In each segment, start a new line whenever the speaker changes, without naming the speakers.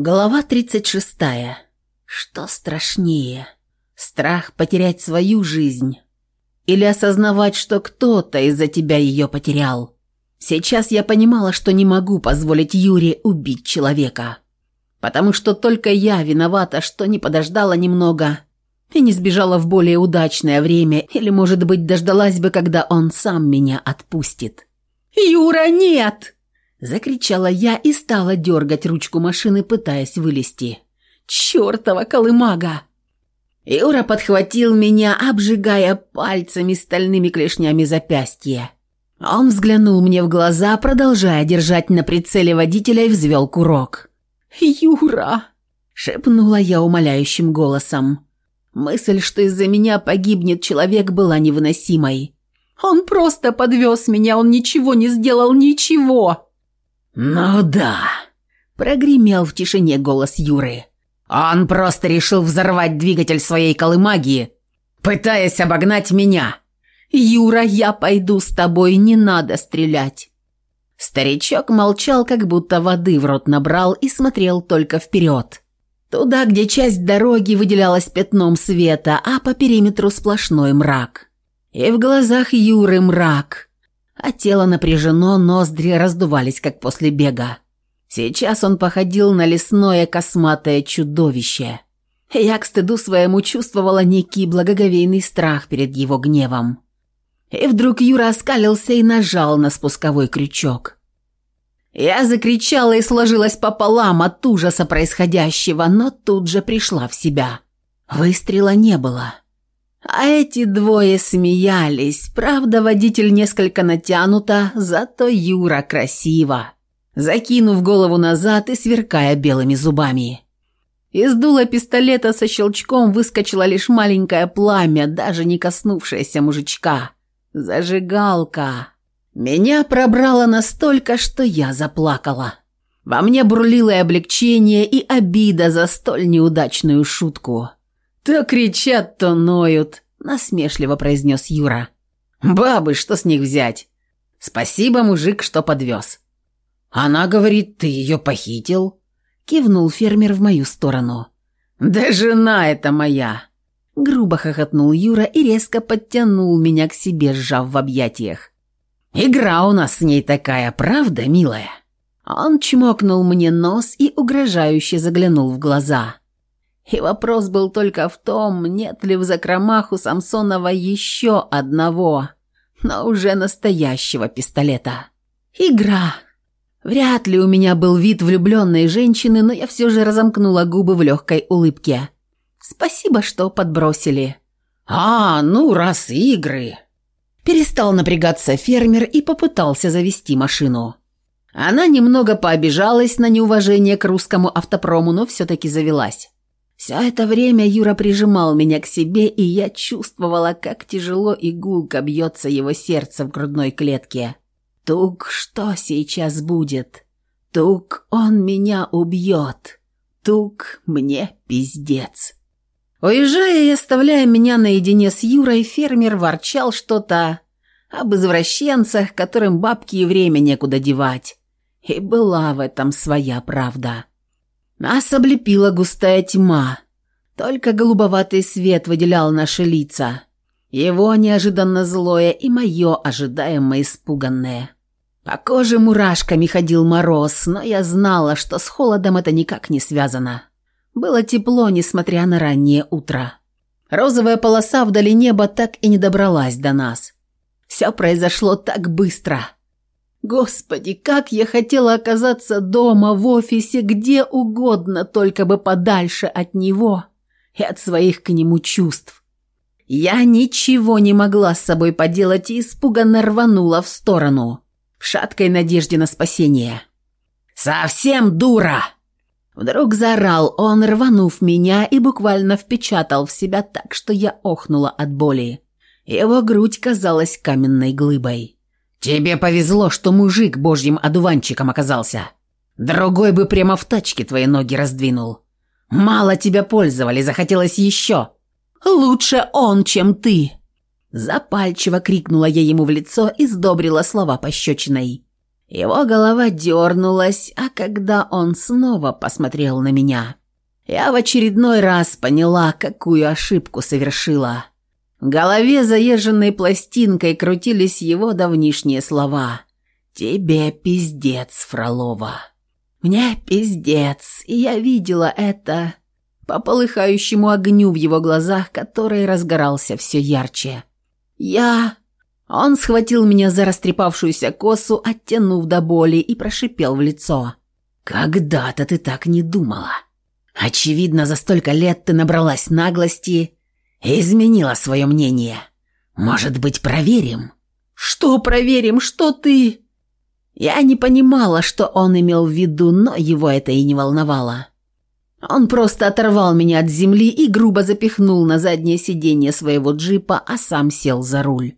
Глава 36. Что страшнее? Страх потерять свою жизнь или осознавать, что кто-то из-за тебя ее потерял? Сейчас я понимала, что не могу позволить Юре убить человека. Потому что только я виновата, что не подождала немного и не сбежала в более удачное время, или, может быть, дождалась бы, когда он сам меня отпустит. «Юра, нет!» Закричала я и стала дергать ручку машины, пытаясь вылезти. «Чертова колымага!» Юра подхватил меня, обжигая пальцами стальными клешнями запястья. Он взглянул мне в глаза, продолжая держать на прицеле водителя и взвел курок. «Юра!» – шепнула я умоляющим голосом. Мысль, что из-за меня погибнет человек, была невыносимой. «Он просто подвез меня, он ничего не сделал, ничего!»
«Ну да!» – прогремел в тишине голос Юры. «Он просто решил взорвать двигатель своей колымаги, пытаясь обогнать меня!»
«Юра, я пойду с тобой, не надо стрелять!» Старичок молчал, как будто воды в рот набрал и смотрел только вперед. Туда, где часть дороги выделялась пятном света, а по периметру сплошной мрак. И в глазах Юры мрак – а тело напряжено, ноздри раздувались, как после бега. Сейчас он походил на лесное косматое чудовище. Я к стыду своему чувствовала некий благоговейный страх перед его гневом. И вдруг Юра оскалился и нажал на спусковой крючок. Я закричала и сложилась пополам от ужаса происходящего, но тут же пришла в себя. Выстрела не было. А эти двое смеялись. Правда, водитель несколько натянуто, зато Юра красиво. Закинув голову назад и сверкая белыми зубами. Из дула пистолета со щелчком выскочило лишь маленькое пламя, даже не коснувшееся мужичка. Зажигалка. Меня пробрало настолько, что я заплакала. Во мне бурлило и облегчение, и обида за столь неудачную шутку. «То кричат, то ноют», – насмешливо произнес Юра. «Бабы, что с них взять? Спасибо, мужик, что подвез». «Она говорит, ты ее похитил?» – кивнул фермер в мою сторону. «Да жена это моя!» – грубо хохотнул Юра и резко подтянул меня к себе, сжав в объятиях. «Игра у нас с ней такая, правда, милая?» Он чмокнул мне нос и угрожающе заглянул в глаза. И вопрос был только в том, нет ли в закромах у Самсонова еще одного, но уже настоящего пистолета. Игра. Вряд ли у меня был вид влюбленной женщины, но я все же разомкнула губы в легкой улыбке. Спасибо, что подбросили.
А, ну раз игры.
Перестал напрягаться фермер и попытался завести машину. Она немного пообижалась на неуважение к русскому автопрому, но все-таки завелась. Все это время Юра прижимал меня к себе, и я чувствовала, как тяжело и гулко бьется его сердце в грудной клетке. Тук, что сейчас будет? Тук, он меня убьет. Тук, мне пиздец. Уезжая и оставляя меня наедине с Юрой, фермер ворчал что-то об извращенцах, которым бабки и время некуда девать. И была в этом своя правда. Нас облепила густая тьма. Только голубоватый свет выделял наши лица. Его неожиданно злое и мое ожидаемо испуганное. По коже мурашками ходил мороз, но я знала, что с холодом это никак не связано. Было тепло, несмотря на раннее утро. Розовая полоса вдали неба так и не добралась до нас. Все произошло так быстро – Господи, как я хотела оказаться дома, в офисе, где угодно, только бы подальше от него и от своих к нему чувств. Я ничего не могла с собой поделать и испуганно рванула в сторону, в шаткой надежде на спасение. «Совсем дура!» Вдруг заорал он, рванув меня и буквально впечатал в себя так, что я охнула от боли. Его грудь казалась каменной глыбой. «Тебе повезло, что мужик божьим одуванчиком оказался. Другой бы прямо в тачке твои ноги раздвинул. Мало тебя пользовали, захотелось еще. Лучше он, чем ты!» Запальчиво крикнула я ему в лицо и сдобрила слова пощечиной. Его голова дернулась, а когда он снова посмотрел на меня, я в очередной раз поняла, какую ошибку совершила голове заезженной пластинкой крутились его давнишние слова. «Тебе пиздец, Фролова!» «Мне пиздец!» И я видела это по полыхающему огню в его глазах, который разгорался все ярче. «Я...» Он схватил меня за растрепавшуюся косу, оттянув до боли, и прошипел в лицо. «Когда-то ты так не думала. Очевидно, за столько лет ты набралась наглости изменила свое мнение. Может быть, проверим?» «Что проверим? Что ты?» Я не понимала, что он имел в виду, но его это и не волновало. Он просто оторвал меня от земли и грубо запихнул на заднее сиденье своего джипа, а сам сел за руль.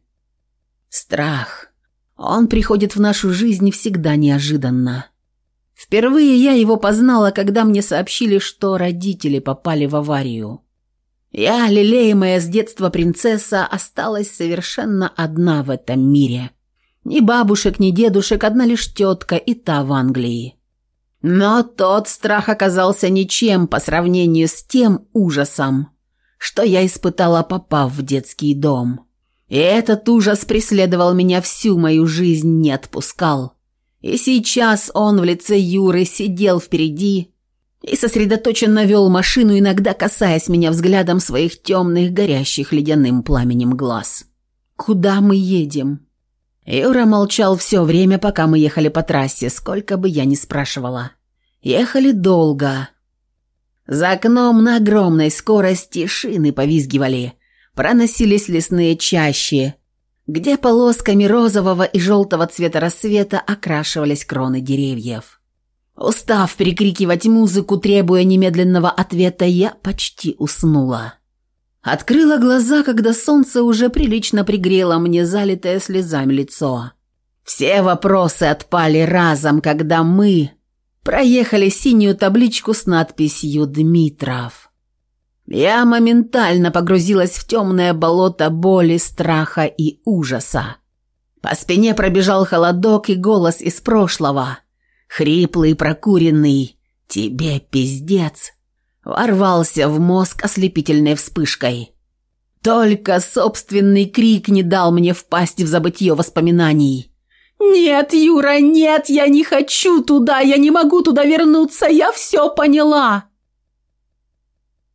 Страх. Он приходит в нашу жизнь всегда неожиданно. Впервые я его познала, когда мне сообщили, что родители попали в аварию. Я, лелеемая с детства принцесса, осталась совершенно одна в этом мире. Ни бабушек, ни дедушек, одна лишь тетка и та в Англии. Но тот страх оказался ничем по сравнению с тем ужасом, что я испытала, попав в детский дом. И этот ужас преследовал меня всю мою жизнь, не отпускал. И сейчас он в лице Юры сидел впереди, и сосредоточенно вел машину, иногда касаясь меня взглядом своих темных, горящих ледяным пламенем глаз. «Куда мы едем?» Юра молчал все время, пока мы ехали по трассе, сколько бы я ни спрашивала. Ехали долго. За окном на огромной скорости шины повизгивали. Проносились лесные чащи, где полосками розового и желтого цвета рассвета окрашивались кроны деревьев. Устав перекрикивать музыку, требуя немедленного ответа, я почти уснула. Открыла глаза, когда солнце уже прилично пригрело мне залитое слезами лицо. Все вопросы отпали разом, когда мы проехали синюю табличку с надписью «Дмитров». Я моментально погрузилась в темное болото боли, страха и ужаса. По спине пробежал холодок и голос из прошлого – хриплый, прокуренный. Тебе пиздец. Ворвался в мозг ослепительной вспышкой. Только собственный крик не дал мне впасть в забытье воспоминаний. «Нет, Юра, нет, я не хочу туда, я не могу туда вернуться, я все поняла!»